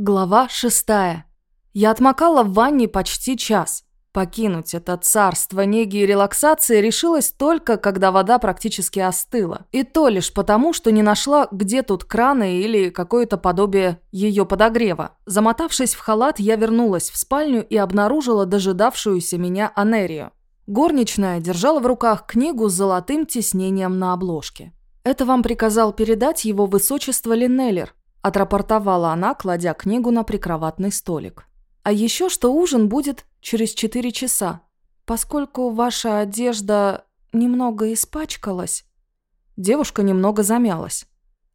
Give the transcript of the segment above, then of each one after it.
Глава шестая. Я отмокала в ванне почти час. Покинуть это царство неги и релаксации решилась только, когда вода практически остыла. И то лишь потому, что не нашла, где тут краны или какое-то подобие ее подогрева. Замотавшись в халат, я вернулась в спальню и обнаружила дожидавшуюся меня Анерию. Горничная держала в руках книгу с золотым тиснением на обложке. «Это вам приказал передать его высочество Линнеллер», отрапортовала она, кладя книгу на прикроватный столик. «А еще что ужин будет через четыре часа. Поскольку ваша одежда немного испачкалась...» Девушка немного замялась.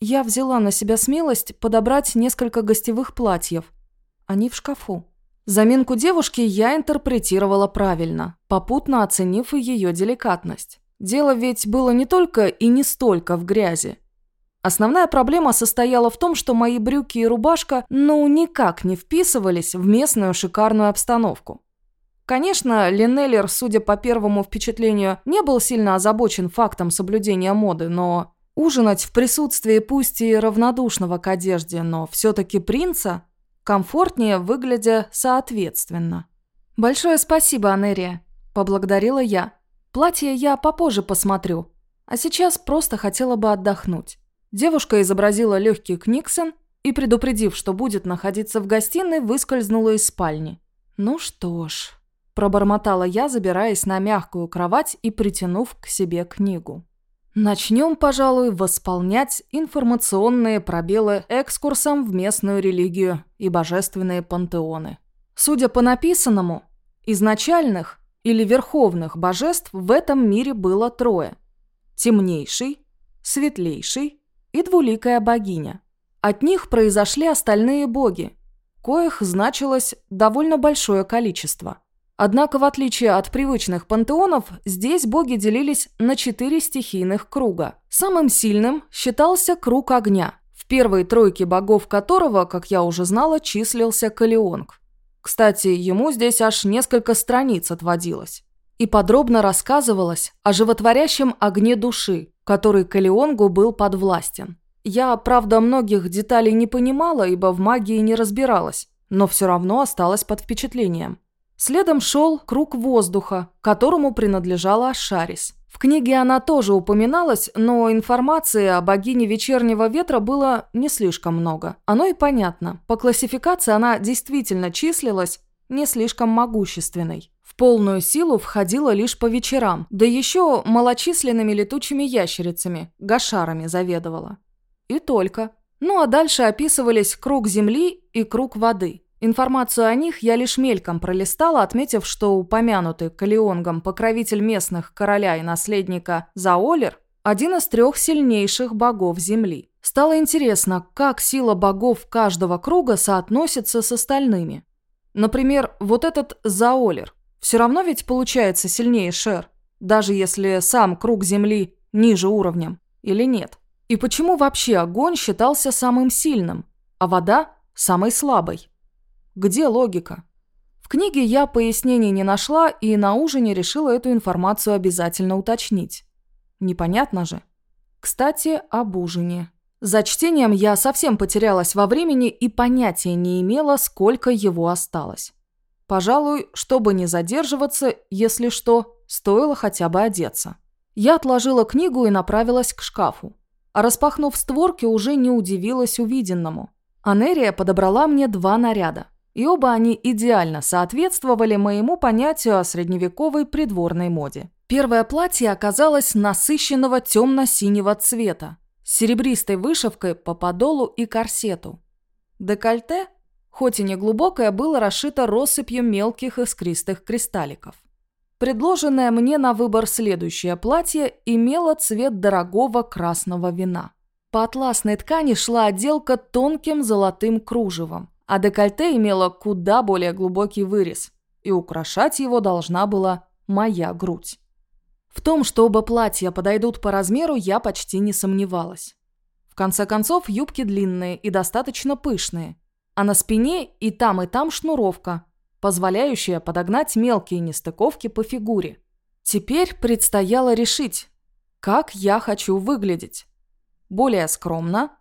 Я взяла на себя смелость подобрать несколько гостевых платьев. Они в шкафу. Заминку девушки я интерпретировала правильно, попутно оценив и ее деликатность. Дело ведь было не только и не столько в грязи. Основная проблема состояла в том, что мои брюки и рубашка ну никак не вписывались в местную шикарную обстановку. Конечно, Линнеллер, судя по первому впечатлению, не был сильно озабочен фактом соблюдения моды, но ужинать в присутствии пусть и равнодушного к одежде, но все-таки принца, комфортнее выглядя соответственно. «Большое спасибо, Анерия», – поблагодарила я. «Платье я попозже посмотрю, а сейчас просто хотела бы отдохнуть». Девушка изобразила легкий книксон и, предупредив, что будет находиться в гостиной, выскользнула из спальни. «Ну что ж», – пробормотала я, забираясь на мягкую кровать и притянув к себе книгу. Начнем, пожалуй, восполнять информационные пробелы экскурсом в местную религию и божественные пантеоны. Судя по написанному, изначальных или верховных божеств в этом мире было трое. Темнейший, светлейший и двуликая богиня. От них произошли остальные боги, коих значилось довольно большое количество. Однако, в отличие от привычных пантеонов, здесь боги делились на четыре стихийных круга. Самым сильным считался круг огня, в первой тройке богов которого, как я уже знала, числился Калионг. Кстати, ему здесь аж несколько страниц отводилось. И подробно рассказывалось о животворящем огне души, который Калионгу был подвластен. Я, правда, многих деталей не понимала, ибо в магии не разбиралась, но все равно осталась под впечатлением. Следом шел круг воздуха, которому принадлежала Ашарис. В книге она тоже упоминалась, но информации о богине вечернего ветра было не слишком много. Оно и понятно. По классификации она действительно числилась не слишком могущественной. Полную силу входила лишь по вечерам, да еще малочисленными летучими ящерицами, гашарами заведовала. И только. Ну а дальше описывались круг земли и круг воды. Информацию о них я лишь мельком пролистала, отметив, что упомянутый Калионгом покровитель местных короля и наследника Заолер – один из трех сильнейших богов Земли. Стало интересно, как сила богов каждого круга соотносится с остальными. Например, вот этот Заолер – все равно ведь получается сильнее Шер, даже если сам круг Земли ниже уровнем, или нет? И почему вообще огонь считался самым сильным, а вода – самой слабой? Где логика? В книге я пояснений не нашла и на ужине решила эту информацию обязательно уточнить. Непонятно же. Кстати, об ужине. За чтением я совсем потерялась во времени и понятия не имела, сколько его осталось. Пожалуй, чтобы не задерживаться, если что, стоило хотя бы одеться. Я отложила книгу и направилась к шкафу. А распахнув створки, уже не удивилась увиденному. Анерия подобрала мне два наряда. И оба они идеально соответствовали моему понятию о средневековой придворной моде. Первое платье оказалось насыщенного темно-синего цвета, с серебристой вышивкой по подолу и корсету. Декольте хоть и не глубокое, было расшито россыпью мелких искристых кристалликов. Предложенное мне на выбор следующее платье имело цвет дорогого красного вина. По атласной ткани шла отделка тонким золотым кружевом, а декольте имело куда более глубокий вырез, и украшать его должна была моя грудь. В том, что оба платья подойдут по размеру, я почти не сомневалась. В конце концов, юбки длинные и достаточно пышные – а на спине и там, и там шнуровка, позволяющая подогнать мелкие нестыковки по фигуре. Теперь предстояло решить, как я хочу выглядеть. Более скромно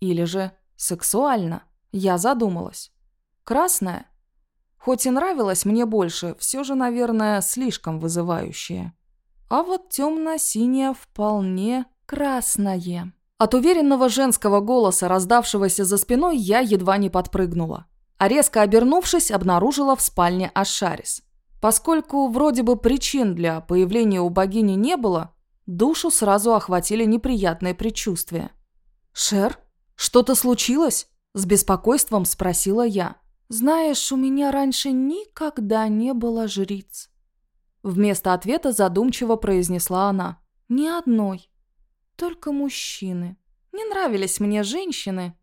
или же сексуально. Я задумалась. Красная? Хоть и нравилась мне больше, все же, наверное, слишком вызывающая. А вот темно-синяя вполне красное. От уверенного женского голоса, раздавшегося за спиной, я едва не подпрыгнула. А резко обернувшись, обнаружила в спальне Ашарис. Поскольку вроде бы причин для появления у богини не было, душу сразу охватили неприятные предчувствия. «Шер, что-то случилось?» – с беспокойством спросила я. «Знаешь, у меня раньше никогда не было жриц». Вместо ответа задумчиво произнесла она. «Ни одной. Только мужчины. Не нравились мне женщины.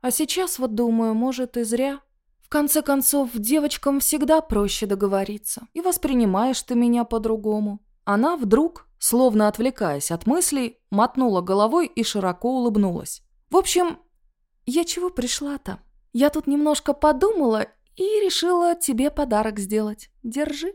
А сейчас вот думаю, может и зря. В конце концов, девочкам всегда проще договориться. И воспринимаешь ты меня по-другому». Она вдруг, словно отвлекаясь от мыслей, мотнула головой и широко улыбнулась. «В общем, я чего пришла-то? Я тут немножко подумала и решила тебе подарок сделать. Держи».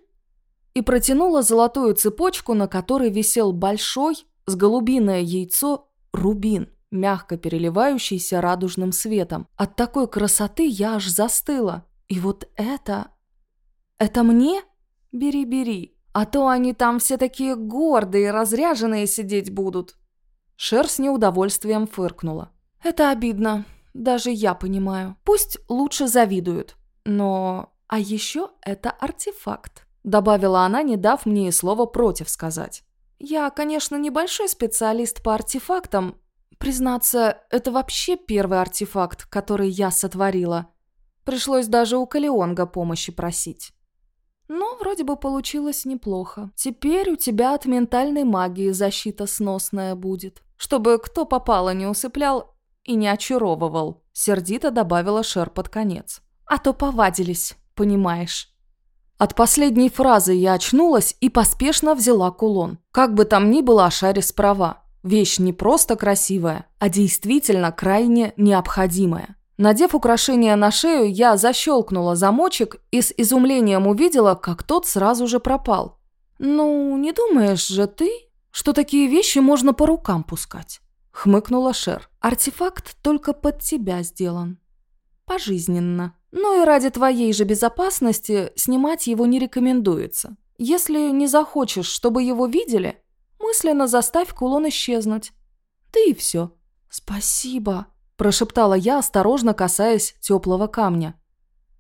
И протянула золотую цепочку, на которой висел большой, с голубиное яйцо, рубин, мягко переливающийся радужным светом. От такой красоты я аж застыла. И вот это... Это мне? Бери, бери. А то они там все такие гордые разряженные сидеть будут. Шер с неудовольствием фыркнула. Это обидно. Даже я понимаю. Пусть лучше завидуют. Но... А еще это артефакт. Добавила она, не дав мне и слова против сказать. Я, конечно, небольшой специалист по артефактам. Признаться, это вообще первый артефакт, который я сотворила. Пришлось даже у Калионга помощи просить. Но вроде бы получилось неплохо. Теперь у тебя от ментальной магии защита сносная будет. Чтобы кто попало не усыплял и не очаровывал. Сердито добавила Шер под конец. А то повадились, понимаешь. От последней фразы я очнулась и поспешно взяла кулон. Как бы там ни было, Ашарис права. Вещь не просто красивая, а действительно крайне необходимая. Надев украшение на шею, я защелкнула замочек и с изумлением увидела, как тот сразу же пропал. «Ну, не думаешь же ты, что такие вещи можно по рукам пускать?» – хмыкнула Шер. «Артефакт только под тебя сделан. Пожизненно. Ну и ради твоей же безопасности снимать его не рекомендуется. Если не захочешь, чтобы его видели, мысленно заставь кулон исчезнуть. Да и все». «Спасибо», прошептала я, осторожно касаясь теплого камня.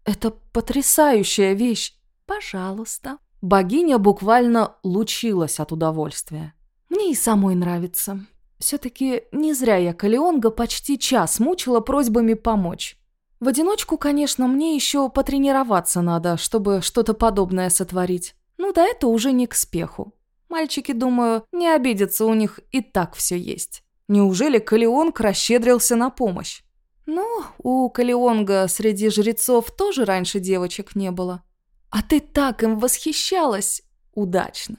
«Это потрясающая вещь! Пожалуйста!» Богиня буквально лучилась от удовольствия. «Мне и самой нравится. Все-таки не зря я Калеонга почти час мучила просьбами помочь. В одиночку, конечно, мне еще потренироваться надо, чтобы что-то подобное сотворить. Ну да это уже не к спеху. Мальчики, думаю, не обидятся, у них и так все есть». Неужели Калионг расщедрился на помощь? Ну, у Калионга среди жрецов тоже раньше девочек не было. А ты так им восхищалась! Удачно.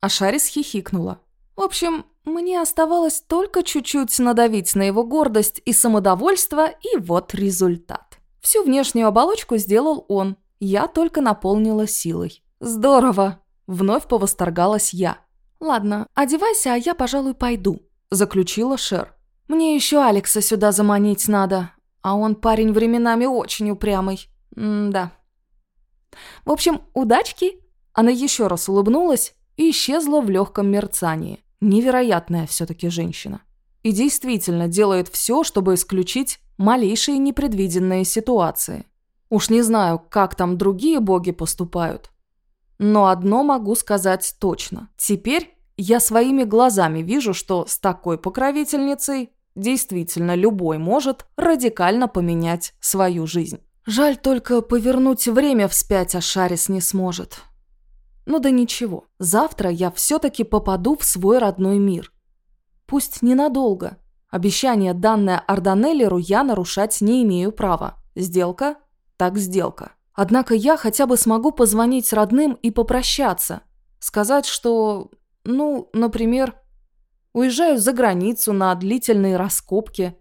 А Шарис хихикнула. В общем, мне оставалось только чуть-чуть надавить на его гордость и самодовольство, и вот результат. Всю внешнюю оболочку сделал он, я только наполнила силой. Здорово! Вновь повосторгалась я. Ладно, одевайся, а я, пожалуй, пойду заключила Шер. «Мне еще Алекса сюда заманить надо, а он парень временами очень упрямый. М-да». «В общем, удачки!» Она еще раз улыбнулась и исчезла в легком мерцании. Невероятная все-таки женщина. И действительно делает все, чтобы исключить малейшие непредвиденные ситуации. Уж не знаю, как там другие боги поступают. Но одно могу сказать точно. Теперь я своими глазами вижу, что с такой покровительницей действительно любой может радикально поменять свою жизнь. Жаль только повернуть время вспять Ашарис не сможет. Ну да ничего, завтра я все-таки попаду в свой родной мир. Пусть ненадолго. Обещание, данное Арданеллеру, я нарушать не имею права. Сделка? Так сделка. Однако я хотя бы смогу позвонить родным и попрощаться. Сказать, что ну, например, уезжаю за границу на длительные раскопки.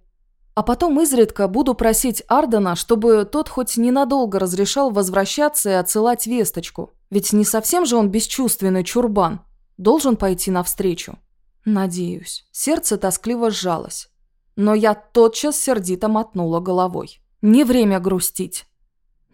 А потом изредка буду просить Ардена, чтобы тот хоть ненадолго разрешал возвращаться и отсылать весточку. Ведь не совсем же он бесчувственный чурбан. Должен пойти навстречу. Надеюсь. Сердце тоскливо сжалось. Но я тотчас сердито мотнула головой. Не время грустить.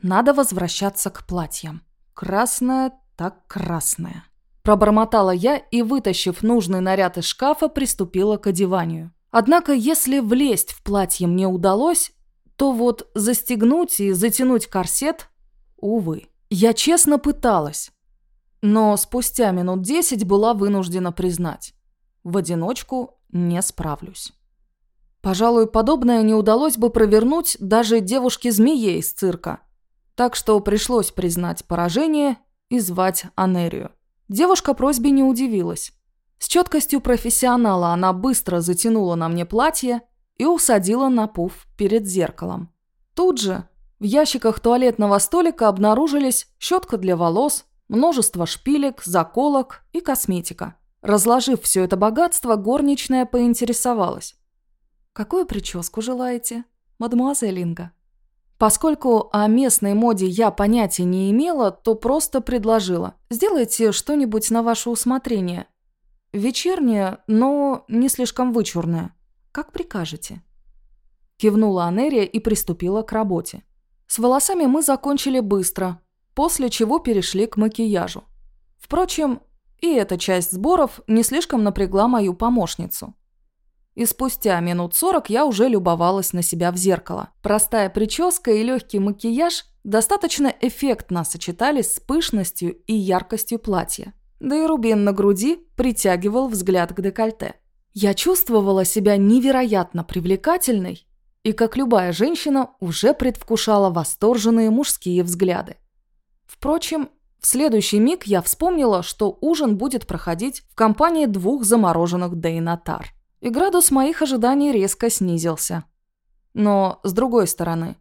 Надо возвращаться к платьям. Красное так красное. Пробормотала я и, вытащив нужный наряд из шкафа, приступила к одеванию. Однако, если влезть в платье мне удалось, то вот застегнуть и затянуть корсет – увы. Я честно пыталась, но спустя минут десять была вынуждена признать – в одиночку не справлюсь. Пожалуй, подобное не удалось бы провернуть даже девушке-змее из цирка. Так что пришлось признать поражение и звать Анерию. Девушка просьбе не удивилась. С четкостью профессионала она быстро затянула на мне платье и усадила на пуф перед зеркалом. Тут же в ящиках туалетного столика обнаружились щетка для волос, множество шпилек, заколок и косметика. Разложив все это богатство, горничная поинтересовалась. «Какую прическу желаете, мадемуазель Инга?» Поскольку о местной моде я понятия не имела, то просто предложила. «Сделайте что-нибудь на ваше усмотрение. Вечернее, но не слишком вычурное. Как прикажете». Кивнула Анерия и приступила к работе. С волосами мы закончили быстро, после чего перешли к макияжу. Впрочем, и эта часть сборов не слишком напрягла мою помощницу. И спустя минут сорок я уже любовалась на себя в зеркало. Простая прическа и легкий макияж достаточно эффектно сочетались с пышностью и яркостью платья. Да и рубин на груди притягивал взгляд к декольте. Я чувствовала себя невероятно привлекательной и, как любая женщина, уже предвкушала восторженные мужские взгляды. Впрочем, в следующий миг я вспомнила, что ужин будет проходить в компании двух замороженных дейнатар и градус моих ожиданий резко снизился. Но, с другой стороны,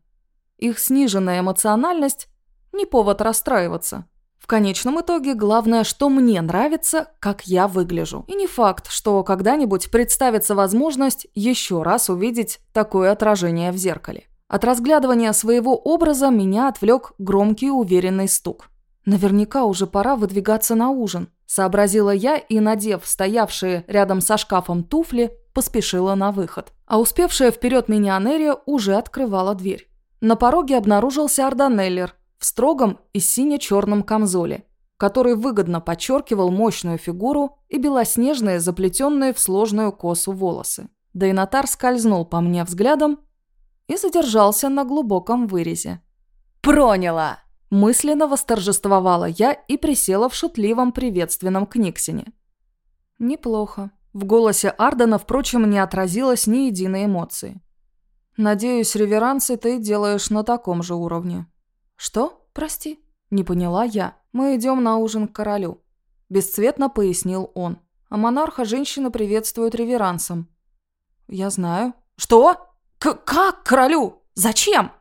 их сниженная эмоциональность – не повод расстраиваться. Конечном итоге главное, что мне нравится, как я выгляжу. И не факт, что когда-нибудь представится возможность еще раз увидеть такое отражение в зеркале. От разглядывания своего образа меня отвлек громкий уверенный стук. Наверняка уже пора выдвигаться на ужин. Сообразила я и, надев стоявшие рядом со шкафом туфли, поспешила на выход. А успевшая вперед меня Нерия уже открывала дверь. На пороге обнаружился Арданеллер в строгом и сине-черном камзоле, который выгодно подчеркивал мощную фигуру и белоснежные, заплетенные в сложную косу волосы. Дейнатар скользнул по мне взглядом и задержался на глубоком вырезе. «Проняла!» Мысленно восторжествовала я и присела в шутливом приветственном книгсине. Неплохо. В голосе Ардена, впрочем, не отразилось ни единой эмоции. «Надеюсь, реверансы ты делаешь на таком же уровне». «Что? Прости?» Не поняла я. «Мы идем на ужин к королю», – бесцветно пояснил он. «А монарха женщина приветствует реверансом». «Я знаю». «Что? К как королю? Зачем?»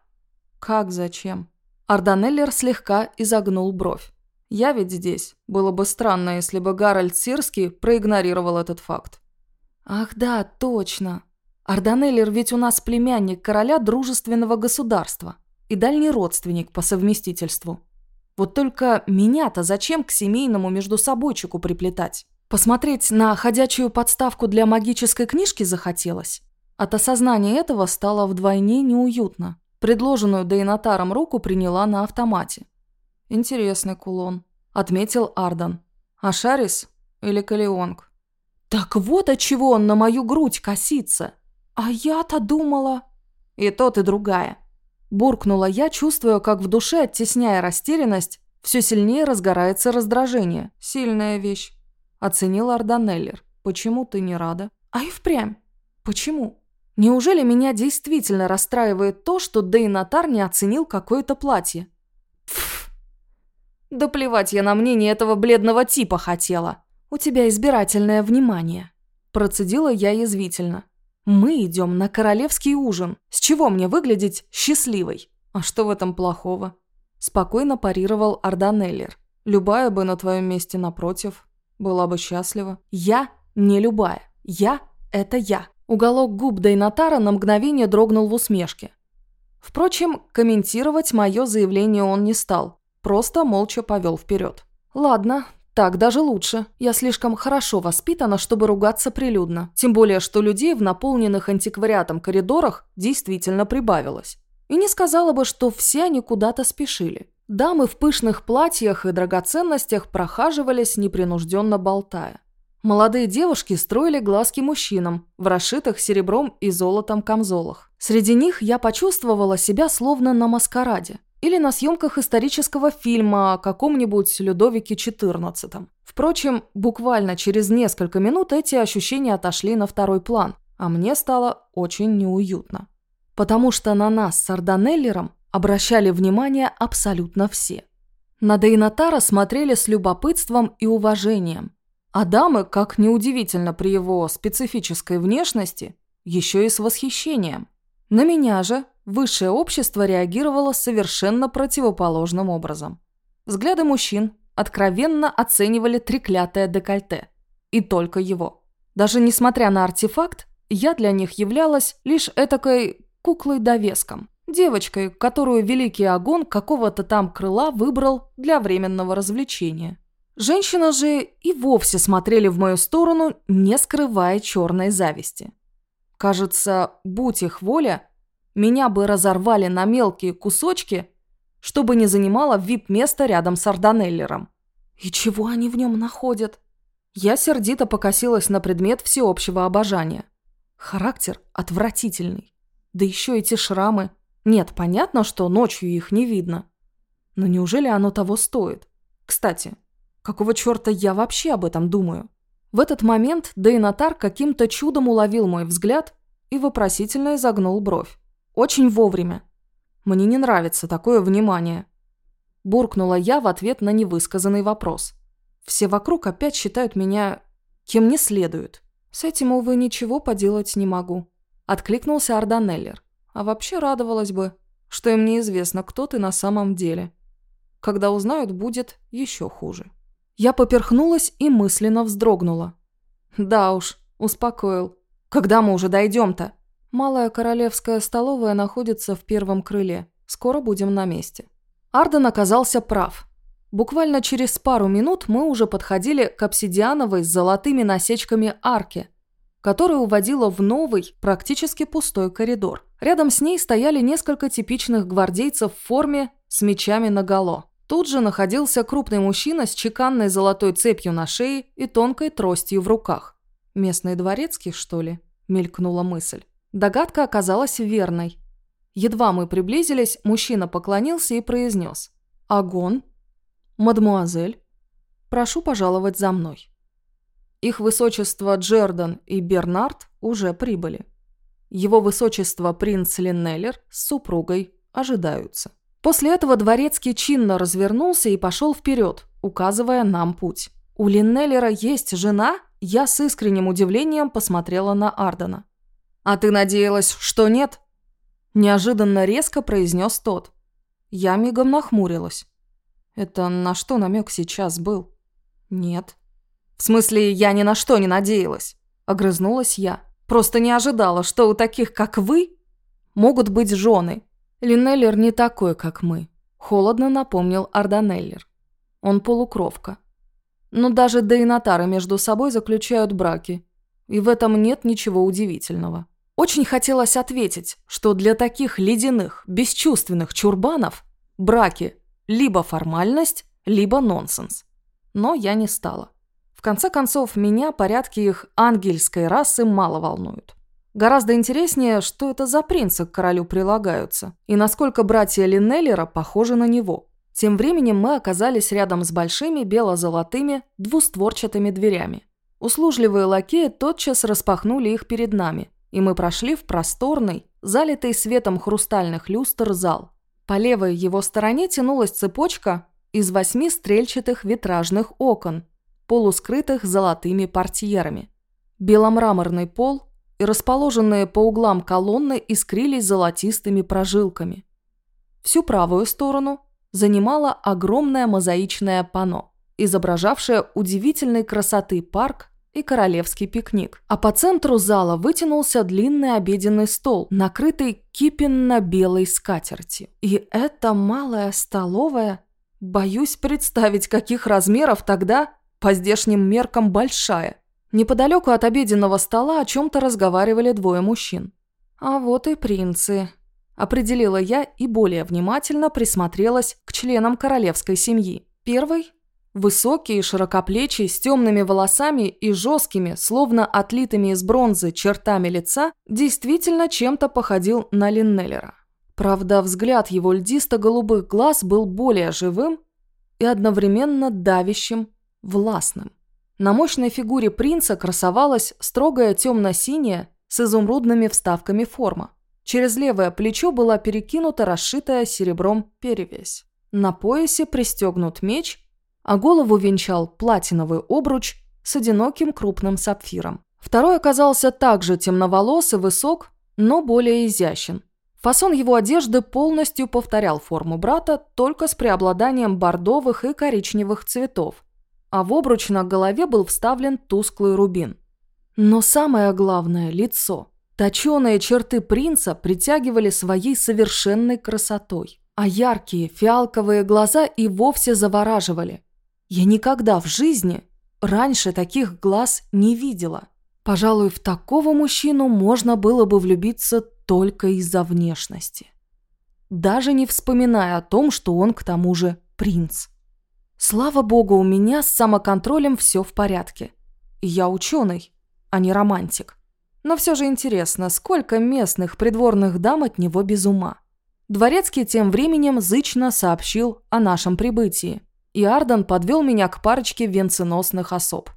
«Как зачем?» Арданеллер слегка изогнул бровь. «Я ведь здесь. Было бы странно, если бы Гарольд Сирский проигнорировал этот факт». «Ах да, точно. Арданеллер ведь у нас племянник короля дружественного государства и дальний родственник по совместительству. Вот только меня-то зачем к семейному междусобойчику приплетать? Посмотреть на ходячую подставку для магической книжки захотелось? От осознания этого стало вдвойне неуютно. Предложенную Дейнатаром руку приняла на автомате. «Интересный кулон», – отметил Ардан. «Ашарис или Калионг?» «Так вот от чего он на мою грудь косится! А я-то думала...» «И тот, и другая», – буркнула я, чувствуя, как в душе, оттесняя растерянность, все сильнее разгорается раздражение. «Сильная вещь», – оценил Арданеллер. «Почему ты не рада?» «А и впрямь. Почему?» Неужели меня действительно расстраивает то, что Дейнатар не оценил какое-то платье? Пф. Да плевать я на мнение этого бледного типа хотела. У тебя избирательное внимание. Процедила я язвительно. Мы идем на королевский ужин. С чего мне выглядеть счастливой? А что в этом плохого? Спокойно парировал Арданеллер. Любая бы на твоем месте напротив была бы счастлива. Я не любая. Я – это я. Уголок губ Дейнатара на мгновение дрогнул в усмешке. Впрочем, комментировать мое заявление он не стал, просто молча повел вперед. «Ладно, так даже лучше. Я слишком хорошо воспитана, чтобы ругаться прилюдно. Тем более, что людей в наполненных антиквариатом коридорах действительно прибавилось. И не сказала бы, что все они куда-то спешили. Дамы в пышных платьях и драгоценностях прохаживались, непринужденно болтая. Молодые девушки строили глазки мужчинам в расшитых серебром и золотом камзолах. Среди них я почувствовала себя словно на маскараде или на съемках исторического фильма о каком-нибудь Людовике XIV. Впрочем, буквально через несколько минут эти ощущения отошли на второй план, а мне стало очень неуютно. Потому что на нас с Арданеллером обращали внимание абсолютно все. На Дейнатара смотрели с любопытством и уважением, а дамы, как неудивительно при его специфической внешности, еще и с восхищением. На меня же высшее общество реагировало совершенно противоположным образом. Взгляды мужчин откровенно оценивали треклятое декольте. И только его. Даже несмотря на артефакт, я для них являлась лишь этакой куклой-довеском. Девочкой, которую Великий Огонь какого-то там крыла выбрал для временного развлечения. Женщины же и вовсе смотрели в мою сторону, не скрывая черной зависти. Кажется, будь их воля, меня бы разорвали на мелкие кусочки, чтобы не занимала вип-место рядом с Арданеллером. И чего они в нем находят? Я сердито покосилась на предмет всеобщего обожания. Характер отвратительный. Да еще эти шрамы. Нет, понятно, что ночью их не видно. Но неужели оно того стоит? Кстати, какого черта я вообще об этом думаю? В этот момент Дейнатар каким-то чудом уловил мой взгляд и вопросительно изогнул бровь. Очень вовремя. Мне не нравится такое внимание. Буркнула я в ответ на невысказанный вопрос. Все вокруг опять считают меня кем не следует. С этим, увы, ничего поделать не могу. Откликнулся Арданеллер. А вообще радовалась бы, что им неизвестно, кто ты на самом деле. Когда узнают, будет еще хуже. Я поперхнулась и мысленно вздрогнула. Да уж, успокоил. Когда мы уже дойдем-то? Малая королевская столовая находится в первом крыле. Скоро будем на месте. Арден оказался прав. Буквально через пару минут мы уже подходили к обсидиановой с золотыми насечками арке, которая уводила в новый, практически пустой коридор. Рядом с ней стояли несколько типичных гвардейцев в форме с мечами наголо. Тут же находился крупный мужчина с чеканной золотой цепью на шее и тонкой тростью в руках. «Местный дворецкий, что ли?» – мелькнула мысль. Догадка оказалась верной. Едва мы приблизились, мужчина поклонился и произнес. «Агон? Мадмуазель? Прошу пожаловать за мной». Их высочество Джердан и Бернард уже прибыли. Его высочество принц Линнеллер с супругой ожидаются. После этого дворецкий чинно развернулся и пошел вперед, указывая нам путь. У Линнеллера есть жена? Я с искренним удивлением посмотрела на Ардена. «А ты надеялась, что нет?» Неожиданно резко произнес тот. Я мигом нахмурилась. Это на что намек сейчас был? Нет. В смысле, я ни на что не надеялась. Огрызнулась я. Просто не ожидала, что у таких, как вы, могут быть жены. Линнеллер не такой, как мы. Холодно напомнил Арданеллер. Он полукровка. Но даже дейнатары между собой заключают браки. И в этом нет ничего удивительного. Очень хотелось ответить, что для таких ледяных, бесчувственных чурбанов браки либо формальность, либо нонсенс. Но я не стала. В конце концов, меня порядки их ангельской расы мало волнуют. Гораздо интереснее, что это за принцы к королю прилагаются, и насколько братья Линнеллера похожи на него. Тем временем мы оказались рядом с большими бело-золотыми двустворчатыми дверями. Услужливые лакеи тотчас распахнули их перед нами, и мы прошли в просторный, залитый светом хрустальных люстр зал. По левой его стороне тянулась цепочка из восьми стрельчатых витражных окон, полускрытых золотыми портьерами. Беломраморный пол и расположенные по углам колонны искрились золотистыми прожилками. Всю правую сторону занимало огромное мозаичное панно, изображавшее удивительной красоты парк и королевский пикник. А по центру зала вытянулся длинный обеденный стол, накрытый кипенно-белой скатертью. И эта малая столовая, боюсь представить, каких размеров тогда по здешним меркам большая. Неподалеку от обеденного стола о чем-то разговаривали двое мужчин. А вот и принцы. определила я и более внимательно присмотрелась к членам королевской семьи. Первый – высокий широкоплечий, с темными волосами и жесткими, словно отлитыми из бронзы, чертами лица, действительно чем-то походил на Линнеллера. Правда, взгляд его льдисто-голубых глаз был более живым и одновременно давящим, властным. На мощной фигуре принца красовалась строгая темно-синяя с изумрудными вставками форма. Через левое плечо была перекинута расшитая серебром перевязь. На поясе пристегнут меч, а голову венчал платиновый обруч с одиноким крупным сапфиром. Второй оказался также темноволос и высок, но более изящен. Фасон его одежды полностью повторял форму брата, только с преобладанием бордовых и коричневых цветов, а в обруч на голове был вставлен тусклый рубин. Но самое главное – лицо – Точеные черты принца притягивали своей совершенной красотой, а яркие фиалковые глаза и вовсе завораживали. Я никогда в жизни раньше таких глаз не видела. Пожалуй, в такого мужчину можно было бы влюбиться только из-за внешности. Даже не вспоминая о том, что он к тому же принц. Слава богу, у меня с самоконтролем все в порядке. я ученый, а не романтик. Но все же интересно, сколько местных придворных дам от него без ума. Дворецкий тем временем зычно сообщил о нашем прибытии, и Арден подвел меня к парочке венценосных особ.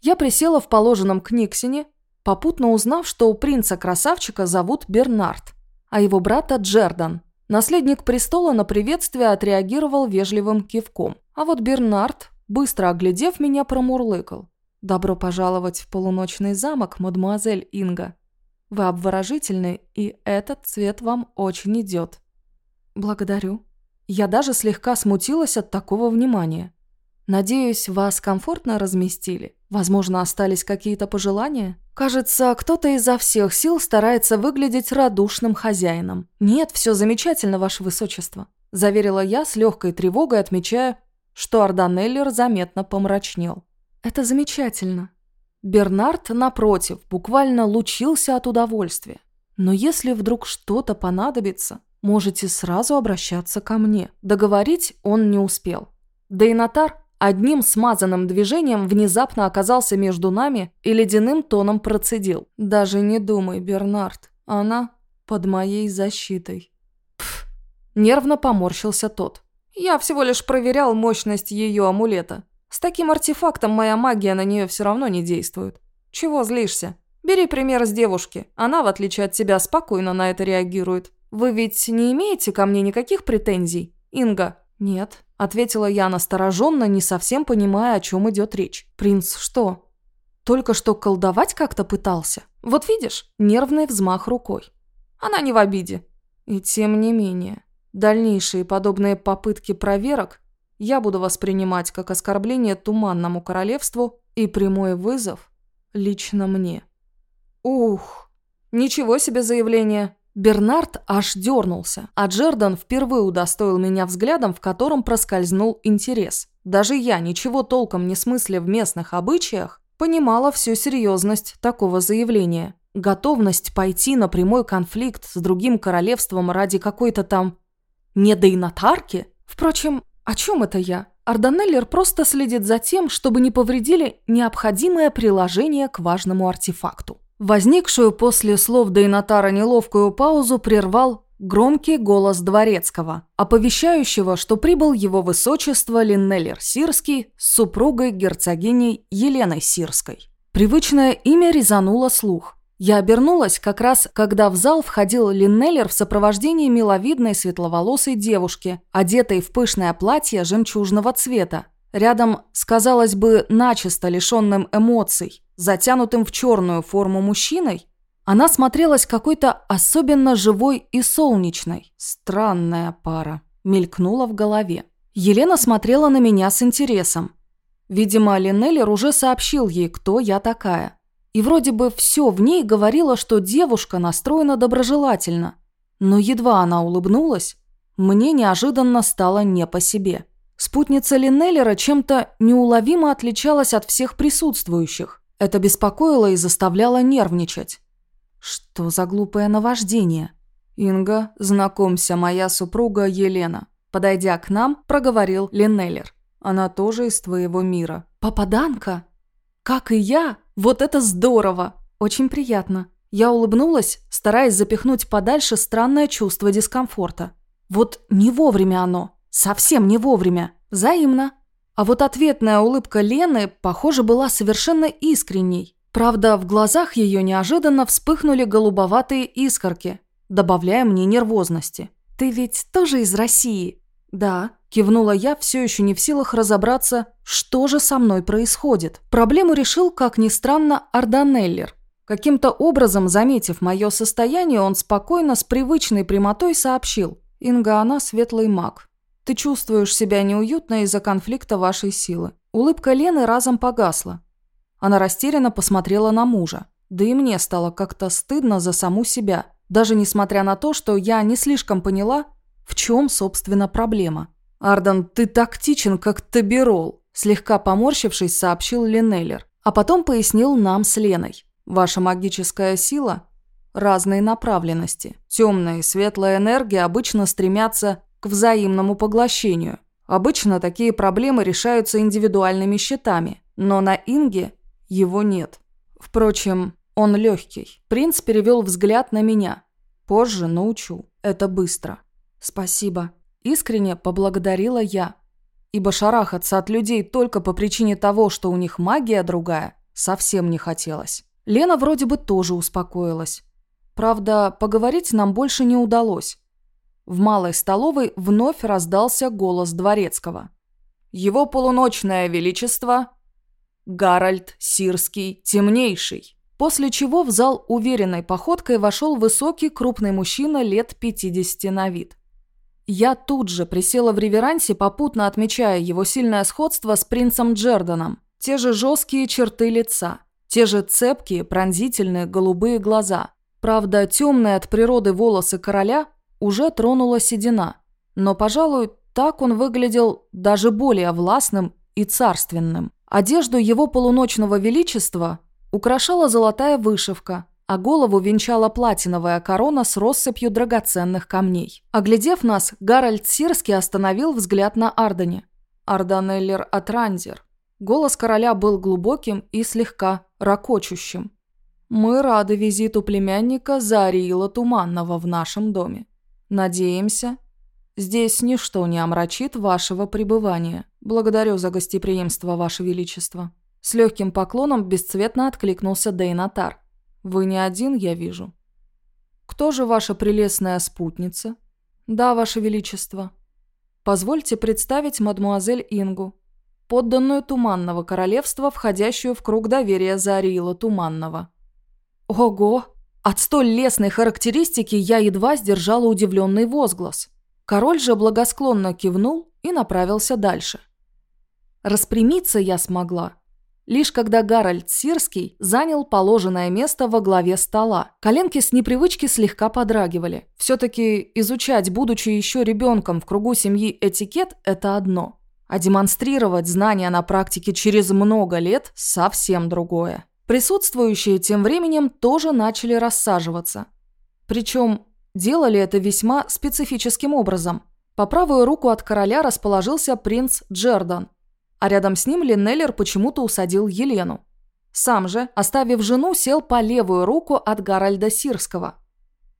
Я присела в положенном книгсине, попутно узнав, что у принца-красавчика зовут Бернард, а его брата Джердан. Наследник престола на приветствие отреагировал вежливым кивком, а вот Бернард, быстро оглядев меня, промурлыкал. «Добро пожаловать в полуночный замок, мадемуазель Инга. Вы обворожительны, и этот цвет вам очень идет». «Благодарю. Я даже слегка смутилась от такого внимания. Надеюсь, вас комфортно разместили? Возможно, остались какие-то пожелания?» Кажется, кто-то изо всех сил старается выглядеть радушным хозяином. «Нет, все замечательно, ваше высочество», – заверила я с легкой тревогой, отмечая, что Арданеллер заметно помрачнел. Это замечательно. Бернард, напротив, буквально лучился от удовольствия. Но если вдруг что-то понадобится, можете сразу обращаться ко мне. Договорить он не успел. Да и Натар одним смазанным движением внезапно оказался между нами и ледяным тоном процедил. «Даже не думай, Бернард, она под моей защитой». Пф, нервно поморщился тот. «Я всего лишь проверял мощность ее амулета. С таким артефактом моя магия на нее все равно не действует. Чего злишься? Бери пример с девушки. Она, в отличие от тебя, спокойно на это реагирует. Вы ведь не имеете ко мне никаких претензий, Инга? Нет, ответила я настороженно, не совсем понимая, о чем идет речь. Принц что? Только что колдовать как-то пытался? Вот видишь, нервный взмах рукой. Она не в обиде. И тем не менее, дальнейшие подобные попытки проверок я буду воспринимать как оскорбление Туманному Королевству и прямой вызов лично мне. Ух, ничего себе заявление. Бернард аж дернулся, а Джердан впервые удостоил меня взглядом, в котором проскользнул интерес. Даже я, ничего толком не смысля в местных обычаях, понимала всю серьезность такого заявления. Готовность пойти на прямой конфликт с другим королевством ради какой-то там недоинатарки? Впрочем, о чем это я? Арданеллер просто следит за тем, чтобы не повредили необходимое приложение к важному артефакту. Возникшую после слов Дейнатара неловкую паузу прервал громкий голос Дворецкого, оповещающего, что прибыл его высочество Линнеллер Сирский с супругой герцогиней Еленой Сирской. Привычное имя резануло слух. Я обернулась как раз, когда в зал входил Линнеллер в сопровождении миловидной светловолосой девушки, одетой в пышное платье жемчужного цвета. Рядом казалось бы, начисто лишенным эмоций, затянутым в черную форму мужчиной, она смотрелась какой-то особенно живой и солнечной. Странная пара. Мелькнула в голове. Елена смотрела на меня с интересом. Видимо, Линнеллер уже сообщил ей, кто я такая. И вроде бы все в ней говорило, что девушка настроена доброжелательно. Но едва она улыбнулась, мне неожиданно стало не по себе. Спутница Линнеллера чем-то неуловимо отличалась от всех присутствующих. Это беспокоило и заставляло нервничать. Что за глупое наваждение? «Инга, знакомься, моя супруга Елена». Подойдя к нам, проговорил Линнеллер. «Она тоже из твоего мира». «Попаданка? Как и я? Вот это здорово! Очень приятно». Я улыбнулась, стараясь запихнуть подальше странное чувство дискомфорта. Вот не вовремя оно. Совсем не вовремя. Взаимно. А вот ответная улыбка Лены, похоже, была совершенно искренней. Правда, в глазах ее неожиданно вспыхнули голубоватые искорки, добавляя мне нервозности. «Ты ведь тоже из России?» «Да», – кивнула я, все еще не в силах разобраться, что же со мной происходит. Проблему решил, как ни странно, Арданеллер. Каким-то образом, заметив мое состояние, он спокойно, с привычной прямотой сообщил. «Инга, она светлый маг. Ты чувствуешь себя неуютно из-за конфликта вашей силы». Улыбка Лены разом погасла. Она растерянно посмотрела на мужа. Да и мне стало как-то стыдно за саму себя, даже несмотря на то, что я не слишком поняла, в чем, собственно, проблема. «Арден, ты тактичен, как таберол», – слегка поморщившись, сообщил Линеллер. А потом пояснил нам с Леной. Ваша магическая сила – разной направленности. Темная и светлая энергия обычно стремятся к взаимному поглощению. Обычно такие проблемы решаются индивидуальными щитами, но на Инге его нет. Впрочем, он легкий. Принц перевел взгляд на меня. Позже научу. Это быстро. Спасибо. Искренне поблагодарила я. Ибо шарахаться от людей только по причине того, что у них магия другая, совсем не хотелось. Лена вроде бы тоже успокоилась. Правда, поговорить нам больше не удалось. В малой столовой вновь раздался голос Дворецкого. «Его полуночное величество Гарольд Сирский Темнейший». После чего в зал уверенной походкой вошел высокий крупный мужчина лет 50 на вид. Я тут же присела в реверансе, попутно отмечая его сильное сходство с принцем Джерданом. Те же жесткие черты лица – те же цепкие, пронзительные голубые глаза. Правда, темные от природы волосы короля уже тронула седина. Но, пожалуй, так он выглядел даже более властным и царственным. Одежду его полуночного величества украшала золотая вышивка, а голову венчала платиновая корона с россыпью драгоценных камней. Оглядев нас, Гарольд Сирский остановил взгляд на Ардене. Арданеллер Атрандер. Голос короля был глубоким и слегка ракочущим. «Мы рады визиту племянника Зариила Туманного в нашем доме. Надеемся, здесь ничто не омрачит вашего пребывания. Благодарю за гостеприимство, ваше величество». С легким поклоном бесцветно откликнулся Дейнатар. «Вы не один, я вижу». «Кто же ваша прелестная спутница?» «Да, ваше величество». «Позвольте представить мадмуазель Ингу, подданную Туманного королевства, входящую в круг доверия Зариила Туманного. Ого! От столь лестной характеристики я едва сдержала удивленный возглас. Король же благосклонно кивнул и направился дальше. Распрямиться я смогла, лишь когда Гарольд Сирский занял положенное место во главе стола. Коленки с непривычки слегка подрагивали. Все-таки изучать, будучи еще ребенком в кругу семьи этикет – это одно. А демонстрировать знания на практике через много лет – совсем другое. Присутствующие тем временем тоже начали рассаживаться. Причем делали это весьма специфическим образом. По правую руку от короля расположился принц Джердан, а рядом с ним Линнеллер почему-то усадил Елену. Сам же, оставив жену, сел по левую руку от Гарольда Сирского.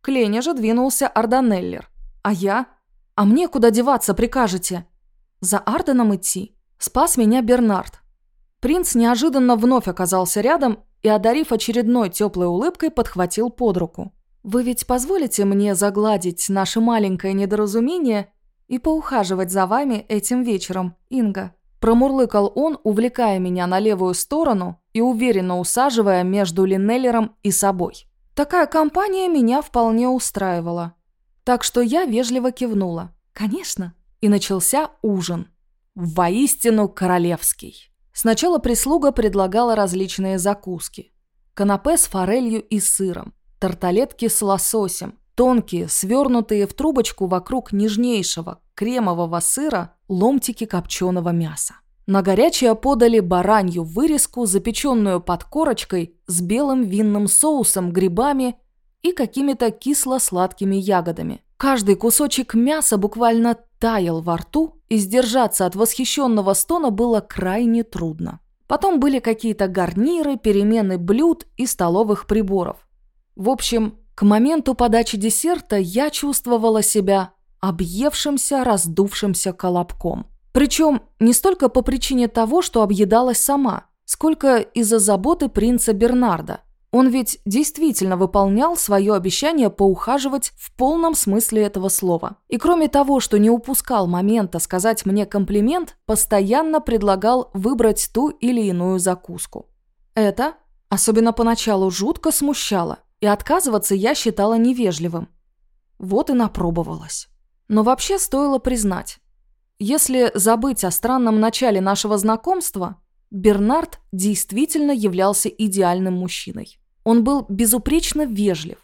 К Лене же двинулся Арданеллер. А я? А мне куда деваться прикажете? За Арденом идти. Спас меня Бернард. Принц неожиданно вновь оказался рядом и, одарив очередной теплой улыбкой, подхватил под руку. «Вы ведь позволите мне загладить наше маленькое недоразумение и поухаживать за вами этим вечером, Инга?» Промурлыкал он, увлекая меня на левую сторону и уверенно усаживая между Линнеллером и собой. Такая компания меня вполне устраивала. Так что я вежливо кивнула. «Конечно» и начался ужин. Воистину королевский. Сначала прислуга предлагала различные закуски. Канапе с форелью и сыром, тарталетки с лососем, тонкие, свернутые в трубочку вокруг нежнейшего кремового сыра ломтики копченого мяса. На горячее подали баранью вырезку, запеченную под корочкой с белым винным соусом, грибами, и какими-то кисло-сладкими ягодами. Каждый кусочек мяса буквально таял во рту, и сдержаться от восхищенного стона было крайне трудно. Потом были какие-то гарниры, перемены блюд и столовых приборов. В общем, к моменту подачи десерта я чувствовала себя объевшимся, раздувшимся колобком. Причем не столько по причине того, что объедалась сама, сколько из-за заботы принца Бернарда. Он ведь действительно выполнял свое обещание поухаживать в полном смысле этого слова. И кроме того, что не упускал момента сказать мне комплимент, постоянно предлагал выбрать ту или иную закуску. Это, особенно поначалу, жутко смущало, и отказываться я считала невежливым. Вот и напробовалась. Но вообще стоило признать, если забыть о странном начале нашего знакомства, Бернард действительно являлся идеальным мужчиной. Он был безупречно вежлив,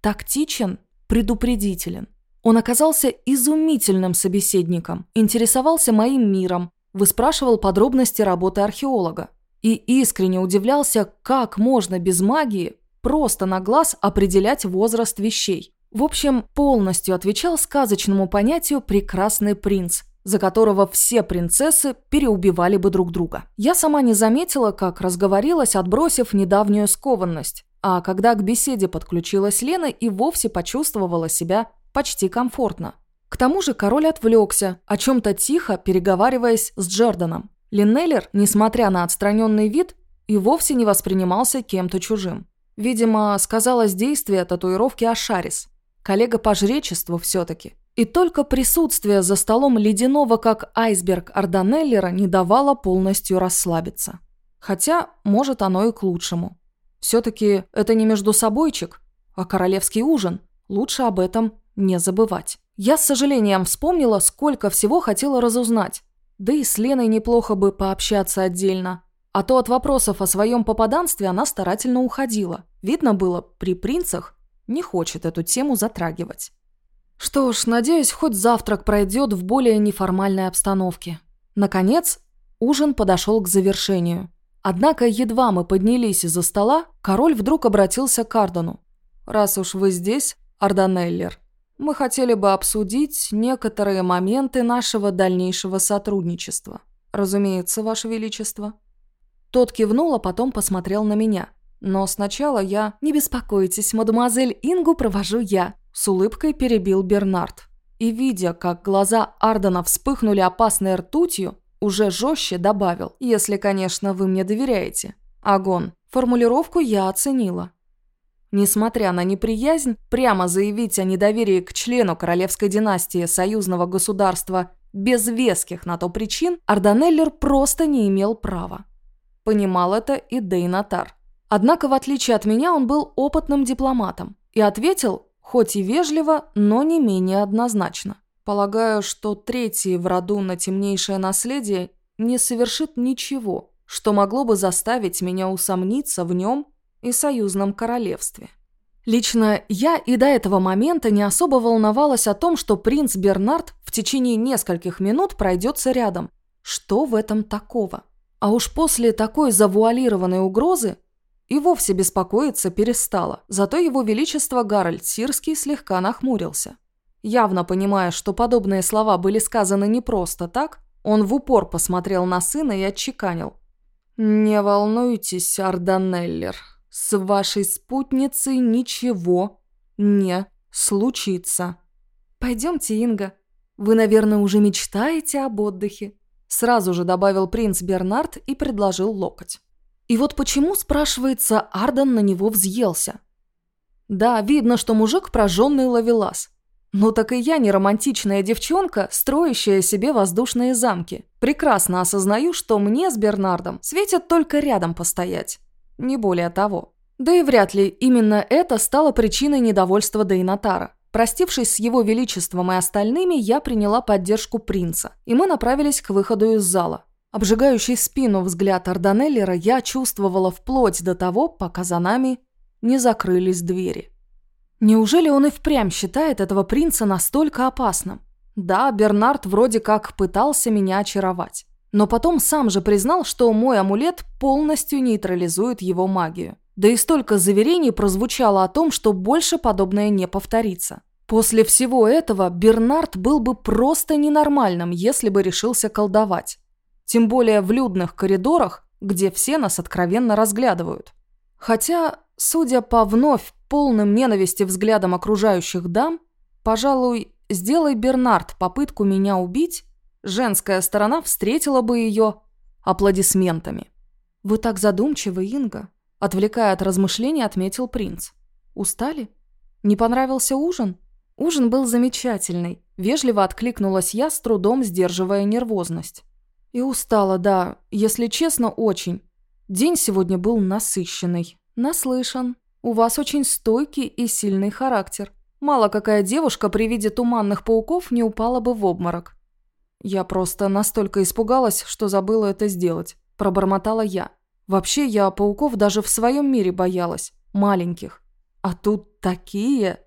тактичен, предупредителен. Он оказался изумительным собеседником, интересовался моим миром, выспрашивал подробности работы археолога и искренне удивлялся, как можно без магии просто на глаз определять возраст вещей. В общем, полностью отвечал сказочному понятию «прекрасный принц», за которого все принцессы переубивали бы друг друга. Я сама не заметила, как разговорилась, отбросив недавнюю скованность, а когда к беседе подключилась Лена и вовсе почувствовала себя почти комфортно. К тому же король отвлекся, о чем-то тихо переговариваясь с Джорданом. Линнеллер, несмотря на отстраненный вид, и вовсе не воспринимался кем-то чужим. Видимо, сказалось действие татуировки Ашарис. Коллега по жречеству все-таки. И только присутствие за столом ледяного, как айсберг Арданеллера, не давало полностью расслабиться. Хотя, может, оно и к лучшему. Все-таки это не между собойчик, а королевский ужин. Лучше об этом не забывать. Я с сожалением вспомнила, сколько всего хотела разузнать. Да и с Леной неплохо бы пообщаться отдельно. А то от вопросов о своем попаданстве она старательно уходила. Видно было, при принцах не хочет эту тему затрагивать. Что ж, надеюсь, хоть завтрак пройдет в более неформальной обстановке. Наконец, ужин подошел к завершению. Однако едва мы поднялись из-за стола, король вдруг обратился к Ардену. «Раз уж вы здесь, Арданеллер, мы хотели бы обсудить некоторые моменты нашего дальнейшего сотрудничества. Разумеется, Ваше Величество». Тот кивнул, а потом посмотрел на меня. Но сначала я... «Не беспокойтесь, мадемуазель Ингу провожу я», с улыбкой перебил Бернард. И, видя, как глаза Ардена вспыхнули опасной ртутью, уже жестче добавил, если, конечно, вы мне доверяете. Агон. Формулировку я оценила. Несмотря на неприязнь, прямо заявить о недоверии к члену королевской династии союзного государства без веских на то причин Арданеллер просто не имел права. Понимал это и Дейнатар. Однако, в отличие от меня, он был опытным дипломатом и ответил Хоть и вежливо, но не менее однозначно. Полагаю, что третий в роду на темнейшее наследие не совершит ничего, что могло бы заставить меня усомниться в нем и союзном королевстве. Лично я и до этого момента не особо волновалась о том, что принц Бернард в течение нескольких минут пройдется рядом. Что в этом такого? А уж после такой завуалированной угрозы и вовсе беспокоиться перестала. Зато его величество Гарольд Сирский слегка нахмурился. Явно понимая, что подобные слова были сказаны не просто так, он в упор посмотрел на сына и отчеканил. «Не волнуйтесь, Арданеллер, с вашей спутницей ничего не случится». «Пойдемте, Инга. Вы, наверное, уже мечтаете об отдыхе», сразу же добавил принц Бернард и предложил локоть. И вот почему, спрашивается, Арден на него взъелся? Да, видно, что мужик прожженный ловелас. Ну так и я не романтичная девчонка, строящая себе воздушные замки. Прекрасно осознаю, что мне с Бернардом светит только рядом постоять. Не более того. Да и вряд ли именно это стало причиной недовольства Дейнатара. Простившись с его величеством и остальными, я приняла поддержку принца, и мы направились к выходу из зала. Обжигающий спину взгляд Арданеллера я чувствовала вплоть до того, пока за нами не закрылись двери. Неужели он и впрямь считает этого принца настолько опасным? Да, Бернард вроде как пытался меня очаровать. Но потом сам же признал, что мой амулет полностью нейтрализует его магию. Да и столько заверений прозвучало о том, что больше подобное не повторится. После всего этого Бернард был бы просто ненормальным, если бы решился колдовать. Тем более в людных коридорах, где все нас откровенно разглядывают. Хотя, судя по вновь полным ненависти взглядам окружающих дам, пожалуй, сделай Бернард попытку меня убить, женская сторона встретила бы ее аплодисментами. «Вы так задумчивы, Инга», – отвлекая от размышлений, отметил принц. «Устали? Не понравился ужин?» Ужин был замечательный. Вежливо откликнулась я, с трудом сдерживая нервозность. И устала, да, если честно, очень. День сегодня был насыщенный. Наслышан. У вас очень стойкий и сильный характер. Мало какая девушка при виде туманных пауков не упала бы в обморок. Я просто настолько испугалась, что забыла это сделать. Пробормотала я. Вообще, я пауков даже в своем мире боялась. Маленьких. А тут такие...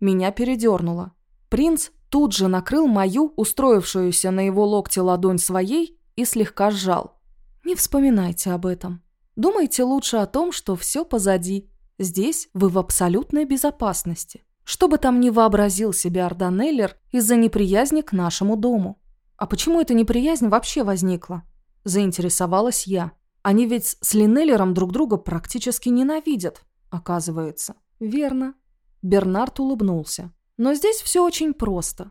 Меня передернуло. Принц тут же накрыл мою, устроившуюся на его локте ладонь своей, и слегка сжал. «Не вспоминайте об этом. Думайте лучше о том, что все позади. Здесь вы в абсолютной безопасности. Что бы там ни вообразил себе Арданеллер из-за неприязни к нашему дому. А почему эта неприязнь вообще возникла? Заинтересовалась я. Они ведь с Линеллером друг друга практически ненавидят, оказывается. Верно. Бернард улыбнулся. Но здесь все очень просто.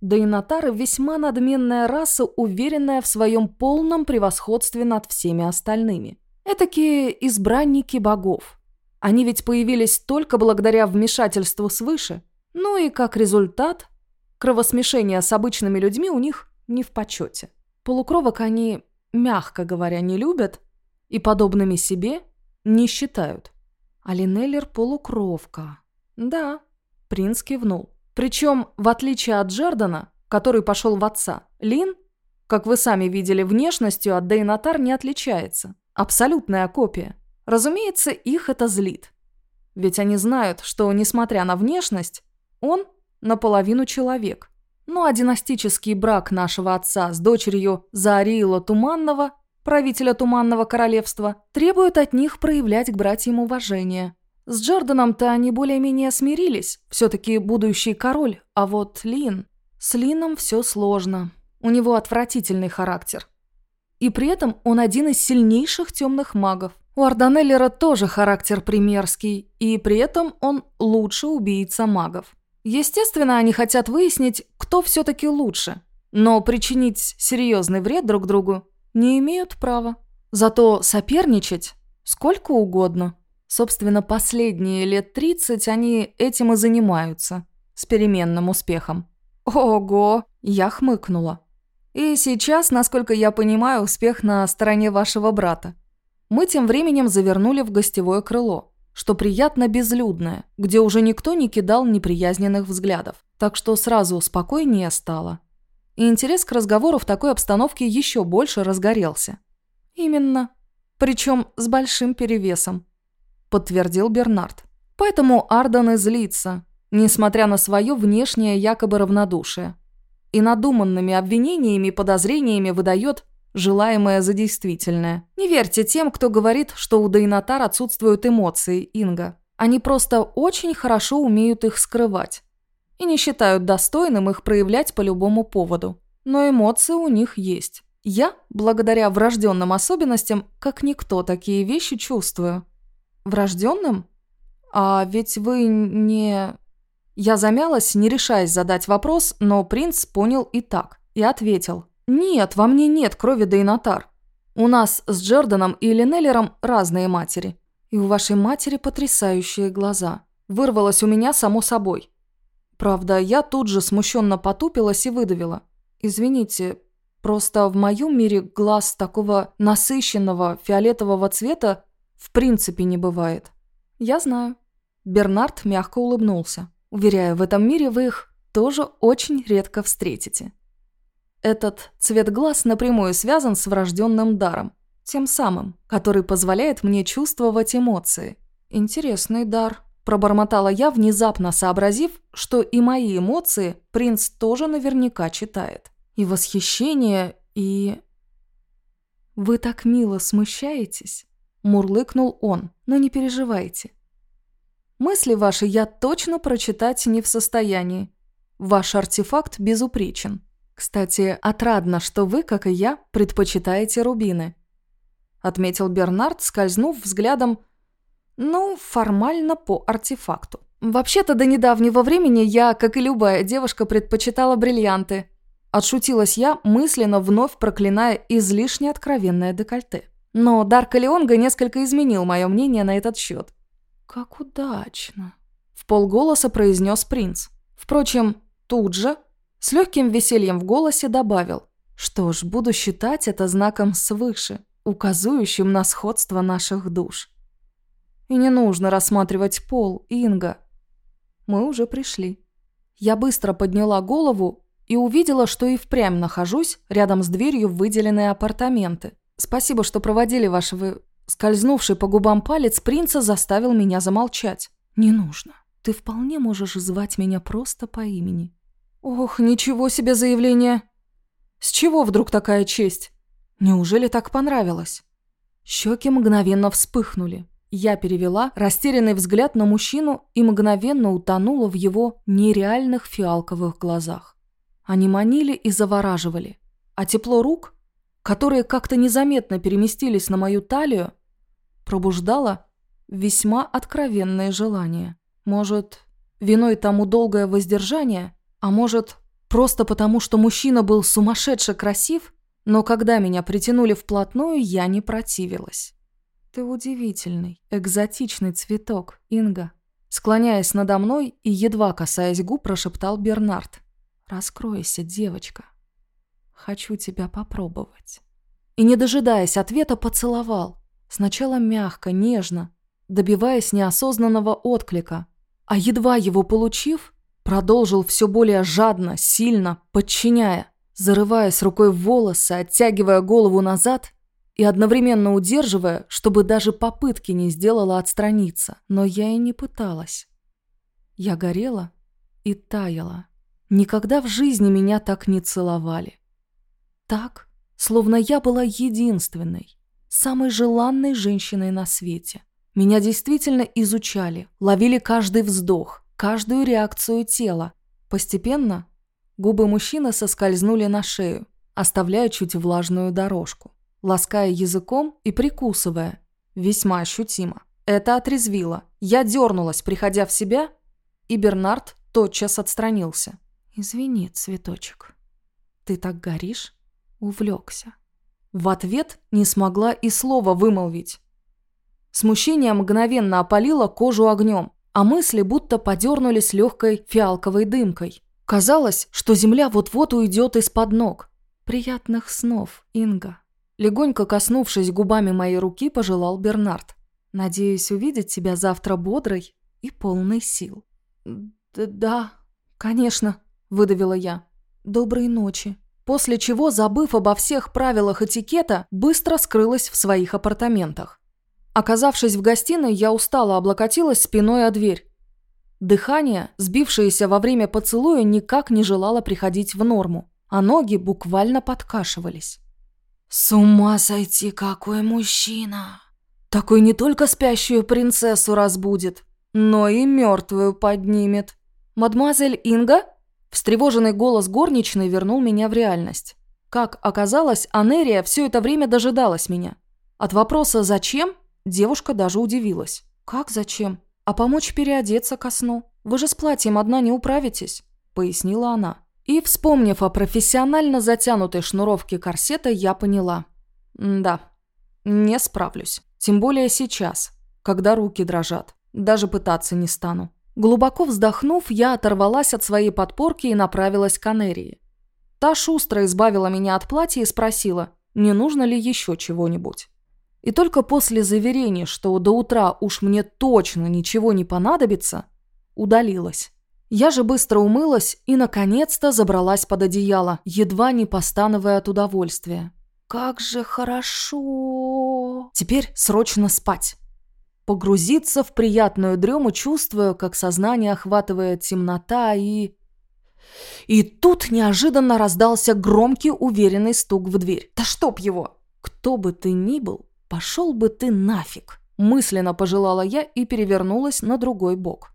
Да и Натары весьма надменная раса, уверенная в своем полном превосходстве над всеми остальными. Этакие избранники богов. Они ведь появились только благодаря вмешательству свыше. Ну и как результат, кровосмешение с обычными людьми у них не в почете. Полукровок они, мягко говоря, не любят и подобными себе не считают. А полукровка. «Да», – принц кивнул. «Причем, в отличие от Джердана, который пошел в отца, Лин, как вы сами видели, внешностью от Дейнатар не отличается. Абсолютная копия. Разумеется, их это злит. Ведь они знают, что, несмотря на внешность, он наполовину человек. Ну а династический брак нашего отца с дочерью Заариила Туманного, правителя Туманного королевства, требует от них проявлять к братьям уважение. С Джорданом-то они более-менее смирились, все-таки будущий король, а вот Лин... С Лином все сложно. У него отвратительный характер. И при этом он один из сильнейших темных магов. У Арданеллера тоже характер примерский, и при этом он лучше убийца магов. Естественно, они хотят выяснить, кто все-таки лучше, но причинить серьезный вред друг другу не имеют права. Зато соперничать сколько угодно. Собственно, последние лет 30 они этим и занимаются. С переменным успехом. Ого! Я хмыкнула. И сейчас, насколько я понимаю, успех на стороне вашего брата. Мы тем временем завернули в гостевое крыло, что приятно безлюдное, где уже никто не кидал неприязненных взглядов. Так что сразу спокойнее стало. И интерес к разговору в такой обстановке еще больше разгорелся. Именно. Причем с большим перевесом подтвердил Бернард. Поэтому Арден и злится, несмотря на свое внешнее якобы равнодушие. И надуманными обвинениями и подозрениями выдает желаемое за действительное. Не верьте тем, кто говорит, что у Дейнатар отсутствуют эмоции, Инга. Они просто очень хорошо умеют их скрывать. И не считают достойным их проявлять по любому поводу. Но эмоции у них есть. Я, благодаря врожденным особенностям, как никто такие вещи чувствую. Врожденным? А ведь вы не... Я замялась, не решаясь задать вопрос, но принц понял и так. И ответил. «Нет, во мне нет крови Дейнатар. У нас с Джорданом и Линеллером разные матери. И у вашей матери потрясающие глаза. Вырвалось у меня само собой. Правда, я тут же смущенно потупилась и выдавила. Извините, просто в моем мире глаз такого насыщенного фиолетового цвета в принципе не бывает. Я знаю. Бернард мягко улыбнулся. Уверяю, в этом мире вы их тоже очень редко встретите. Этот цвет глаз напрямую связан с врожденным даром, тем самым, который позволяет мне чувствовать эмоции. Интересный дар, пробормотала я, внезапно сообразив, что и мои эмоции принц тоже наверняка читает. И восхищение, и... Вы так мило смущаетесь. Мурлыкнул он. «Но не переживайте. Мысли ваши я точно прочитать не в состоянии. Ваш артефакт безупречен. Кстати, отрадно, что вы, как и я, предпочитаете рубины», — отметил Бернард, скользнув взглядом, ну, формально по артефакту. «Вообще-то до недавнего времени я, как и любая девушка, предпочитала бриллианты». Отшутилась я, мысленно вновь проклиная излишне откровенное декольте. Но Дарк Леонга несколько изменил мое мнение на этот счет. «Как удачно!» – в полголоса произнес принц. Впрочем, тут же, с легким весельем в голосе добавил. «Что ж, буду считать это знаком свыше, указывающим на сходство наших душ. И не нужно рассматривать пол, Инга. Мы уже пришли». Я быстро подняла голову и увидела, что и впрямь нахожусь рядом с дверью в выделенные апартаменты. Спасибо, что проводили вашего Скользнувший по губам палец принца заставил меня замолчать. «Не нужно. Ты вполне можешь звать меня просто по имени». «Ох, ничего себе заявление! С чего вдруг такая честь? Неужели так понравилось?» Щеки мгновенно вспыхнули. Я перевела растерянный взгляд на мужчину и мгновенно утонула в его нереальных фиалковых глазах. Они манили и завораживали, а тепло рук которые как-то незаметно переместились на мою талию, пробуждало весьма откровенное желание. Может, виной тому долгое воздержание, а может, просто потому, что мужчина был сумасшедше красив, но когда меня притянули вплотную, я не противилась. «Ты удивительный, экзотичный цветок, Инга», склоняясь надо мной и едва касаясь губ, прошептал Бернард. «Раскройся, девочка». Хочу тебя попробовать». И, не дожидаясь ответа, поцеловал. Сначала мягко, нежно, добиваясь неосознанного отклика. А едва его получив, продолжил все более жадно, сильно, подчиняя, зарываясь рукой в волосы, оттягивая голову назад и одновременно удерживая, чтобы даже попытки не сделала отстраниться. Но я и не пыталась. Я горела и таяла. Никогда в жизни меня так не целовали. Так, словно я была единственной, самой желанной женщиной на свете. Меня действительно изучали, ловили каждый вздох, каждую реакцию тела. Постепенно губы мужчины соскользнули на шею, оставляя чуть влажную дорожку, лаская языком и прикусывая, весьма ощутимо. Это отрезвило. Я дернулась, приходя в себя, и Бернард тотчас отстранился. «Извини, цветочек, ты так горишь?» увлекся. В ответ не смогла и слова вымолвить. Смущение мгновенно опалило кожу огнем, а мысли будто подернулись легкой фиалковой дымкой. Казалось, что земля вот-вот уйдет из-под ног. «Приятных снов, Инга!» Легонько коснувшись губами моей руки, пожелал Бернард. «Надеюсь увидеть тебя завтра бодрой и полной сил». «Да, конечно», – выдавила я. «Доброй ночи». После чего, забыв обо всех правилах этикета, быстро скрылась в своих апартаментах. Оказавшись в гостиной, я устало облокотилась спиной о дверь. Дыхание, сбившееся во время поцелуя, никак не желало приходить в норму, а ноги буквально подкашивались. «С ума сойти, какой мужчина!» Такой не только спящую принцессу разбудит, но и мертвую поднимет. «Мадемуазель Инга?» Встревоженный голос горничной вернул меня в реальность. Как оказалось, Анерия все это время дожидалась меня. От вопроса «зачем?» Девушка даже удивилась. «Как зачем? А помочь переодеться ко сну? Вы же с платьем одна не управитесь», – пояснила она. И, вспомнив о профессионально затянутой шнуровке корсета, я поняла. Да, не справлюсь. Тем более сейчас, когда руки дрожат. Даже пытаться не стану. Глубоко вздохнув, я оторвалась от своей подпорки и направилась к Анерии. Та шустро избавила меня от платья и спросила, не нужно ли еще чего-нибудь. И только после заверения, что до утра уж мне точно ничего не понадобится, удалилась. Я же быстро умылась и, наконец-то, забралась под одеяло, едва не постановая от удовольствия. «Как же хорошо!» «Теперь срочно спать!» погрузиться в приятную дрему, чувствуя, как сознание охватывает темнота и... И тут неожиданно раздался громкий уверенный стук в дверь. «Да чтоб его!» «Кто бы ты ни был, «Пошел бы ты нафиг!» – мысленно пожелала я и перевернулась на другой бок.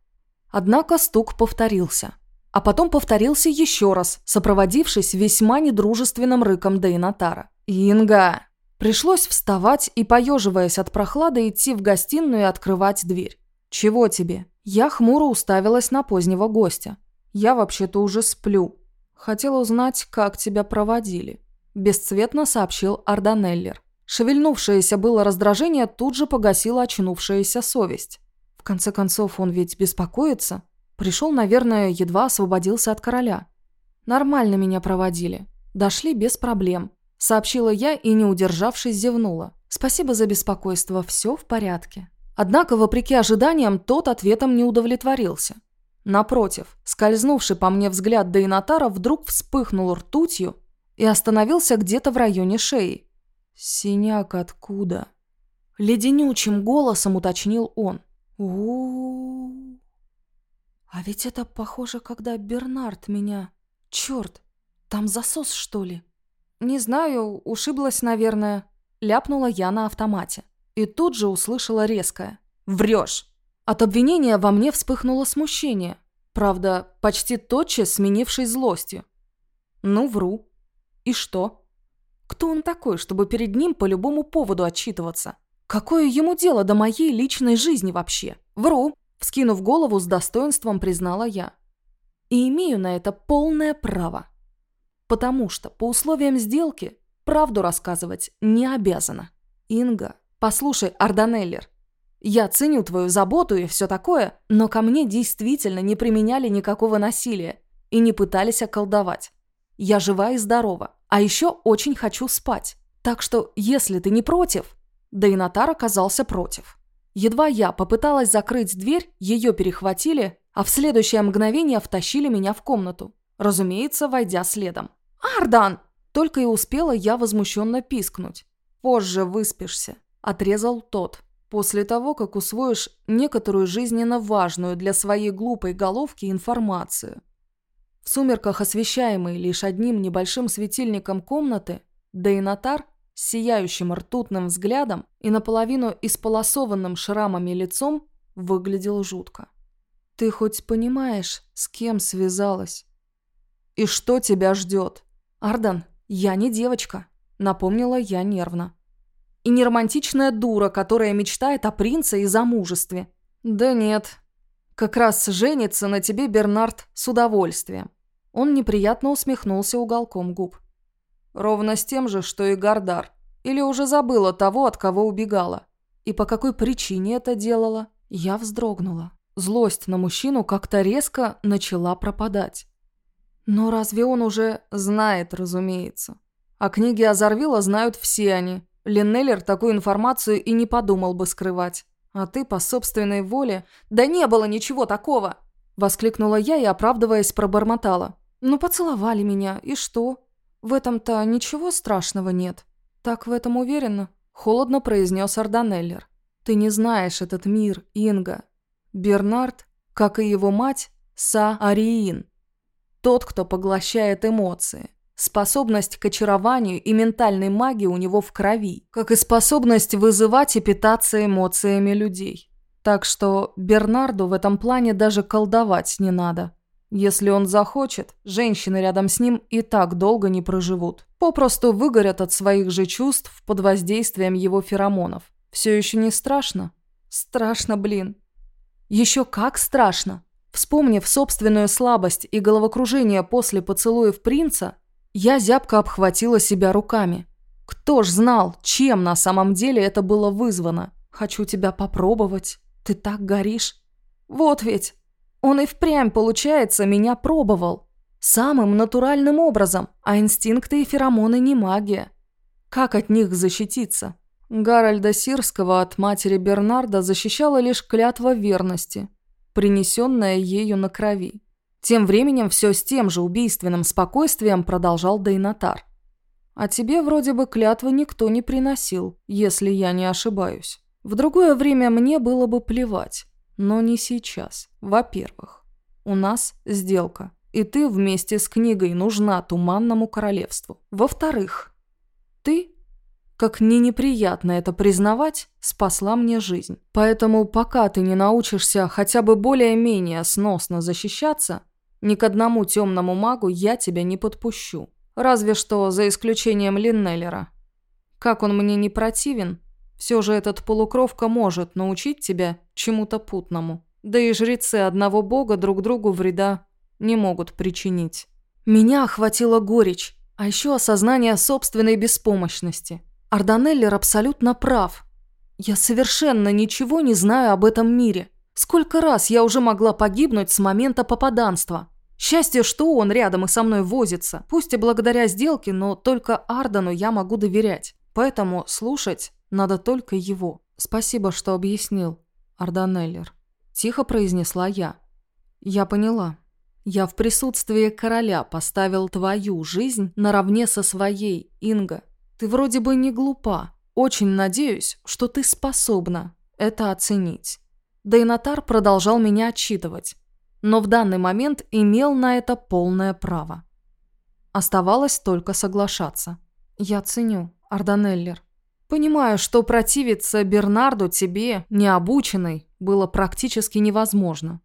Однако стук повторился. А потом повторился еще раз, сопроводившись весьма недружественным рыком Дейнатара. «Инга!» Пришлось вставать и, поеживаясь от прохлады, идти в гостиную и открывать дверь. «Чего тебе?» Я хмуро уставилась на позднего гостя. «Я вообще-то уже сплю. Хотела узнать, как тебя проводили». Бесцветно сообщил Арданеллер. Шевельнувшееся было раздражение тут же погасило очнувшаяся совесть. В конце концов, он ведь беспокоится. Пришел, наверное, едва освободился от короля. Нормально меня проводили. Дошли без проблем. Сообщила я и, не удержавшись, зевнула. Спасибо за беспокойство, все в порядке. Однако, вопреки ожиданиям, тот ответом не удовлетворился. Напротив, скользнувший по мне взгляд Дейнатара вдруг вспыхнул ртутью и остановился где-то в районе шеи. «Синяк откуда?» Леденючим голосом уточнил он. у, А ведь это похоже, когда Бернард меня... Черт, там засос, что ли?» «Не знаю, ушиблась, наверное», — ляпнула я на автомате. И тут же услышала резкое. «Врешь!» От обвинения во мне вспыхнуло смущение. Правда, почти тотчас сменившись злостью. «Ну, вру. И что?» Кто он такой, чтобы перед ним по любому поводу отчитываться? Какое ему дело до моей личной жизни вообще? Вру, вскинув голову с достоинством, признала я. И имею на это полное право. Потому что по условиям сделки правду рассказывать не обязана. Инга, послушай, Арданеллер, я ценю твою заботу и все такое, но ко мне действительно не применяли никакого насилия и не пытались околдовать. Я жива и здорова. А еще очень хочу спать. Так что, если ты не против...» Да и Натар оказался против. Едва я попыталась закрыть дверь, ее перехватили, а в следующее мгновение втащили меня в комнату. Разумеется, войдя следом. «Ардан!» Только и успела я возмущенно пискнуть. «Позже выспишься», – отрезал тот. «После того, как усвоишь некоторую жизненно важную для своей глупой головки информацию. В сумерках, освещаемой лишь одним небольшим светильником комнаты, Дейнатар с сияющим ртутным взглядом и наполовину исполосованным шрамами лицом выглядел жутко. «Ты хоть понимаешь, с кем связалась?» «И что тебя ждет?» «Ардан, я не девочка», — напомнила я нервно. «И не романтичная дура, которая мечтает о принце и замужестве». «Да нет, как раз женится на тебе Бернард с удовольствием. Он неприятно усмехнулся уголком губ. Ровно с тем же, что и Гардар. Или уже забыла того, от кого убегала. И по какой причине это делала? Я вздрогнула. Злость на мужчину как-то резко начала пропадать. Но разве он уже знает, разумеется. А книги Азарвила знают все они. Линнеллер такую информацию и не подумал бы скрывать. А ты по собственной воле... Да не было ничего такого! Воскликнула я и, оправдываясь, пробормотала. «Ну, поцеловали меня, и что? В этом-то ничего страшного нет». «Так в этом уверена?» – холодно произнес Арданеллер. «Ты не знаешь этот мир, Инга. Бернард, как и его мать, Са-Ариин. Тот, кто поглощает эмоции. Способность к очарованию и ментальной магии у него в крови, как и способность вызывать и питаться эмоциями людей. Так что Бернарду в этом плане даже колдовать не надо. Если он захочет, женщины рядом с ним и так долго не проживут. Попросту выгорят от своих же чувств под воздействием его феромонов. Все еще не страшно? Страшно, блин. Еще как страшно. Вспомнив собственную слабость и головокружение после поцелуев принца, я зябко обхватила себя руками. Кто ж знал, чем на самом деле это было вызвано? Хочу тебя попробовать. Ты так горишь. Вот ведь. Он и впрямь, получается, меня пробовал. Самым натуральным образом, а инстинкты и феромоны не магия. Как от них защититься? Гарольда Сирского от матери Бернарда защищала лишь клятва верности, принесенная ею на крови. Тем временем все с тем же убийственным спокойствием продолжал Дейнатар. «А тебе вроде бы клятвы никто не приносил, если я не ошибаюсь. В другое время мне было бы плевать. Но не сейчас. Во-первых, у нас сделка, и ты вместе с книгой нужна Туманному Королевству. Во-вторых, ты как не неприятно это признавать, спасла мне жизнь. Поэтому пока ты не научишься хотя бы более-менее сносно защищаться, ни к одному темному магу я тебя не подпущу. Разве что за исключением Линнеллера. Как он мне не противен, все же этот полукровка может научить тебя чему-то путному. Да и жрецы одного бога друг другу вреда не могут причинить. Меня охватила горечь, а еще осознание собственной беспомощности. Арданеллер абсолютно прав. Я совершенно ничего не знаю об этом мире. Сколько раз я уже могла погибнуть с момента попаданства. Счастье, что он рядом и со мной возится. Пусть и благодаря сделке, но только Ардану я могу доверять. Поэтому слушать надо только его. Спасибо, что объяснил, Арданеллер. Тихо произнесла я. Я поняла. Я в присутствии короля поставил твою жизнь наравне со своей, Инга. Ты вроде бы не глупа. Очень надеюсь, что ты способна это оценить. Дейнатар продолжал меня отчитывать, но в данный момент имел на это полное право. Оставалось только соглашаться. Я ценю, Арданеллер. Понимаю, что противиться Бернарду тебе, необученной, было практически невозможно.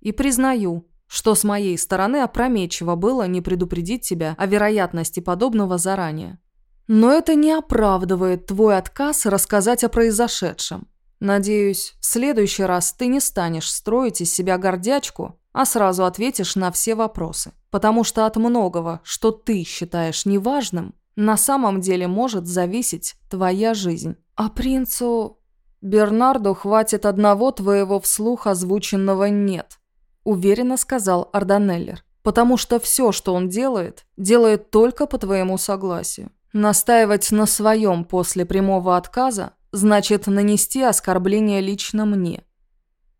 И признаю, что с моей стороны опрометчиво было не предупредить тебя о вероятности подобного заранее. Но это не оправдывает твой отказ рассказать о произошедшем. Надеюсь, в следующий раз ты не станешь строить из себя гордячку, а сразу ответишь на все вопросы. Потому что от многого, что ты считаешь неважным, на самом деле может зависеть твоя жизнь. А принцу... Бернарду хватит одного твоего вслух озвученного «нет», уверенно сказал Арданеллер. Потому что все, что он делает, делает только по твоему согласию. Настаивать на своем после прямого отказа значит нанести оскорбление лично мне.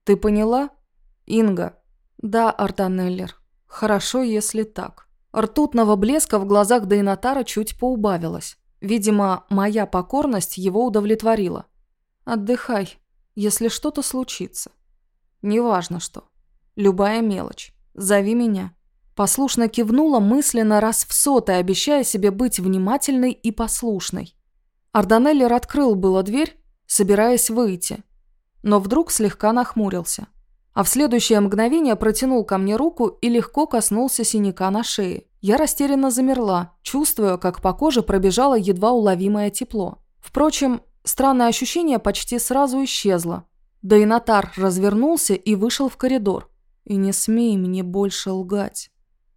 Ты поняла, Инга? Да, Артанеллер. Хорошо, если так. Ртутного блеска в глазах Дейнатара чуть поубавилось. Видимо, моя покорность его удовлетворила. Отдыхай, если что-то случится. Неважно что. Любая мелочь. Зови меня. Послушно кивнула мысленно раз в сотый, обещая себе быть внимательной и послушной. Арданеллер открыл было дверь, собираясь выйти, но вдруг слегка нахмурился. А в следующее мгновение протянул ко мне руку и легко коснулся синяка на шее. Я растерянно замерла, чувствуя, как по коже пробежало едва уловимое тепло. Впрочем, странное ощущение почти сразу исчезло. Да и Натар развернулся и вышел в коридор. «И не смей мне больше лгать».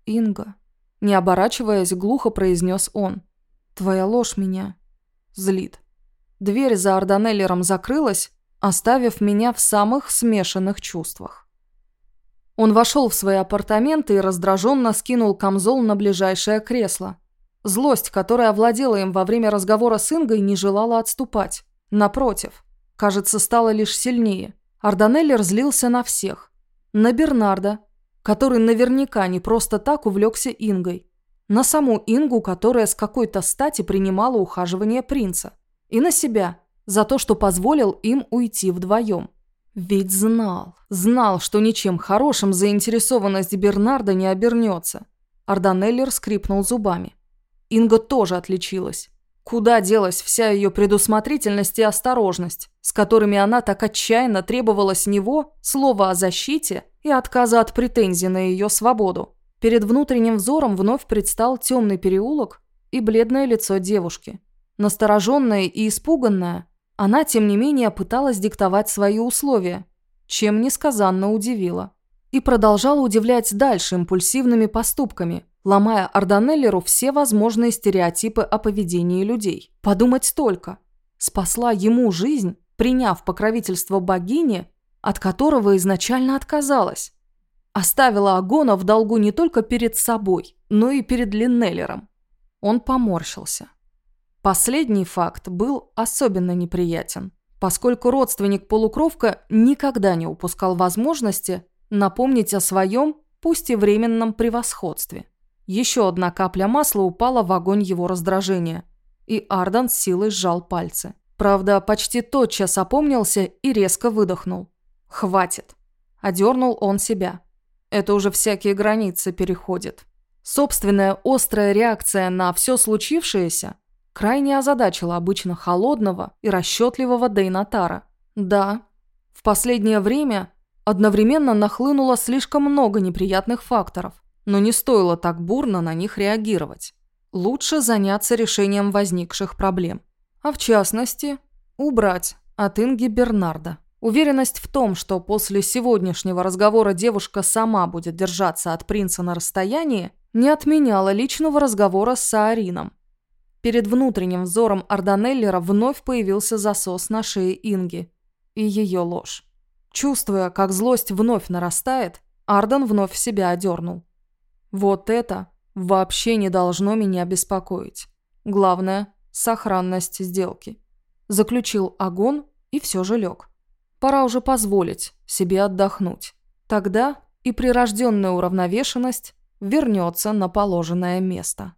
«Инга», – не оборачиваясь, глухо произнес он. «Твоя ложь меня злит». Дверь за Арданеллером закрылась, оставив меня в самых смешанных чувствах. Он вошел в свои апартаменты и раздраженно скинул камзол на ближайшее кресло. Злость, которая овладела им во время разговора с Ингой, не желала отступать. Напротив, кажется, стала лишь сильнее. Арданеллер злился на всех. На Бернарда, который наверняка не просто так увлекся Ингой. На саму Ингу, которая с какой-то стати принимала ухаживание принца. И на себя, за то, что позволил им уйти вдвоем. Ведь знал, знал, что ничем хорошим заинтересованность Бернарда не обернется. Арданеллер скрипнул зубами. Инга тоже отличилась. Куда делась вся ее предусмотрительность и осторожность, с которыми она так отчаянно требовала с него слова о защите и отказа от претензий на ее свободу. Перед внутренним взором вновь предстал темный переулок и бледное лицо девушки. Настороженная и испуганная, она, тем не менее, пыталась диктовать свои условия, чем несказанно удивила. И продолжала удивлять дальше импульсивными поступками, ломая Арданеллеру все возможные стереотипы о поведении людей. Подумать только. Спасла ему жизнь, приняв покровительство богини от которого изначально отказалась. Оставила Агона в долгу не только перед собой, но и перед Линнеллером. Он поморщился. Последний факт был особенно неприятен, поскольку родственник-полукровка никогда не упускал возможности напомнить о своем, пусть и временном превосходстве. Еще одна капля масла упала в огонь его раздражения, и Ардан с силой сжал пальцы. Правда, почти тотчас опомнился и резко выдохнул. Хватит. Одернул он себя. Это уже всякие границы переходит. Собственная острая реакция на все случившееся крайне озадачило обычно холодного и расчетливого Дейнатара. Да, в последнее время одновременно нахлынуло слишком много неприятных факторов, но не стоило так бурно на них реагировать. Лучше заняться решением возникших проблем. А в частности, убрать от Инги Бернарда. Уверенность в том, что после сегодняшнего разговора девушка сама будет держаться от принца на расстоянии, не отменяла личного разговора с Саарином. Перед внутренним взором Арданеллера вновь появился засос на шее Инги и ее ложь. Чувствуя, как злость вновь нарастает, Ардан вновь себя одернул. Вот это вообще не должно меня беспокоить. Главное – сохранность сделки. Заключил огонь и все же лег. Пора уже позволить себе отдохнуть. Тогда и прирожденная уравновешенность вернется на положенное место.